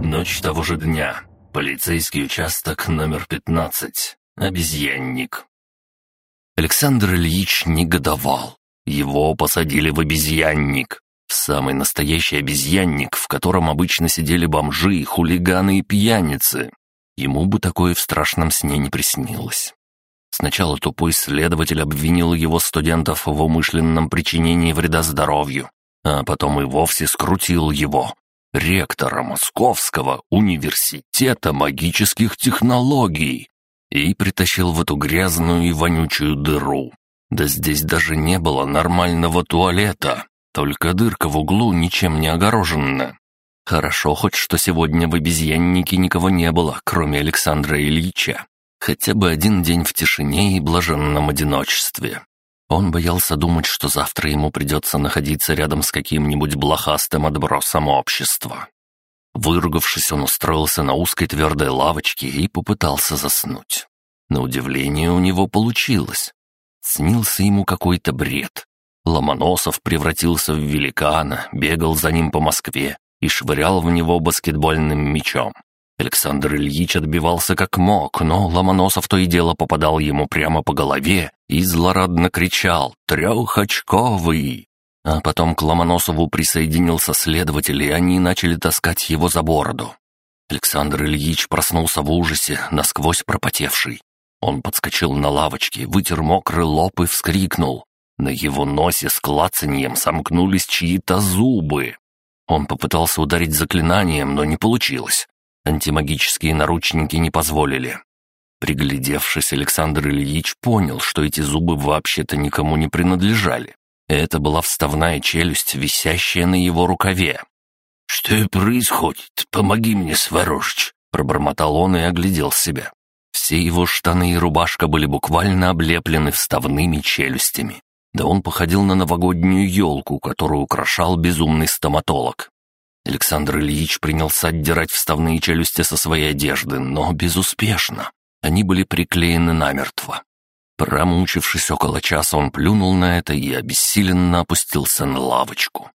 Ночь того же дня. Полицейский участок номер 15. Обезьянник. Александр Ильич негодовал. Его посадили в обезьянник. В самый настоящий обезьянник, в котором обычно сидели бомжи, хулиганы и пьяницы. Ему бы такое в страшном сне не приснилось. Сначала тупой следователь обвинил его студентов в умышленном причинении вреда здоровью, а потом и вовсе скрутил его, ректора Московского университета магических технологий, и притащил в эту грязную и вонючую дыру. Да здесь даже не было нормального туалета, только дырка в углу ничем не огорожена. Хорошо хоть, что сегодня в обезьяннике никого не было, кроме Александра Ильича. Хотя бы один день в тишине и блаженном одиночестве. Он боялся думать, что завтра ему придется находиться рядом с каким-нибудь блохастым отбросом общества. Выругавшись, он устроился на узкой твердой лавочке и попытался заснуть. На удивление у него получилось. Снился ему какой-то бред. Ломоносов превратился в великана, бегал за ним по Москве и швырял в него баскетбольным мячом. Александр Ильич отбивался как мог, но Ломоносов то и дело попадал ему прямо по голове и злорадно кричал «Трехочковый!». А потом к Ломоносову присоединился следователь, и они начали таскать его за бороду. Александр Ильич проснулся в ужасе, насквозь пропотевший. Он подскочил на лавочке, вытер мокрый лоб и вскрикнул. На его носе с клацаньем сомкнулись чьи-то зубы. Он попытался ударить заклинанием, но не получилось. Антимагические наручники не позволили. Приглядевшись, Александр Ильич понял, что эти зубы вообще-то никому не принадлежали. Это была вставная челюсть, висящая на его рукаве. «Что происходит? Помоги мне, Сварожич!» Пробормотал он и оглядел себя. Все его штаны и рубашка были буквально облеплены вставными челюстями. Да он походил на новогоднюю елку, которую украшал безумный стоматолог. Александр Ильич принялся отдирать вставные челюсти со своей одежды, но безуспешно. Они были приклеены намертво. Промучившись около часа, он плюнул на это и обессиленно опустился на лавочку.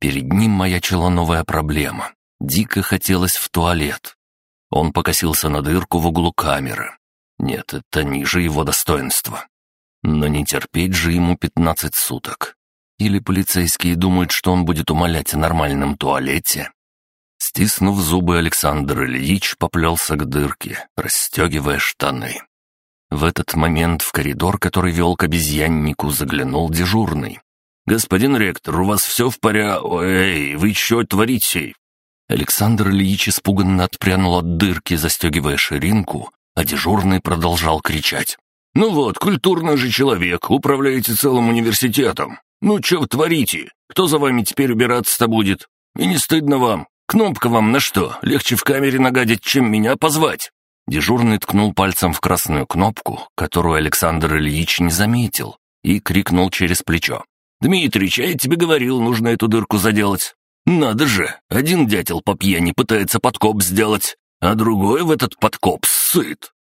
Перед ним маячила новая проблема. Дико хотелось в туалет. Он покосился на дырку в углу камеры. Нет, это ниже его достоинства. Но не терпеть же ему пятнадцать суток. Или полицейские думают, что он будет умолять о нормальном туалете? Стиснув зубы, Александр Ильич поплелся к дырке, расстегивая штаны. В этот момент в коридор, который вел к обезьяннику, заглянул дежурный. «Господин ректор, у вас все в порядке? Эй, вы что творите?» Александр Ильич испуганно отпрянул от дырки, застегивая ширинку, а дежурный продолжал кричать. «Ну вот, культурный же человек, управляете целым университетом. «Ну, что вы творите? Кто за вами теперь убираться-то будет? И не стыдно вам? Кнопка вам на что? Легче в камере нагадить, чем меня позвать?» Дежурный ткнул пальцем в красную кнопку, которую Александр Ильич не заметил, и крикнул через плечо. «Дмитрич, а я тебе говорил, нужно эту дырку заделать. Надо же, один дятел по пьяни пытается подкоп сделать, а другой в этот подкоп сыт.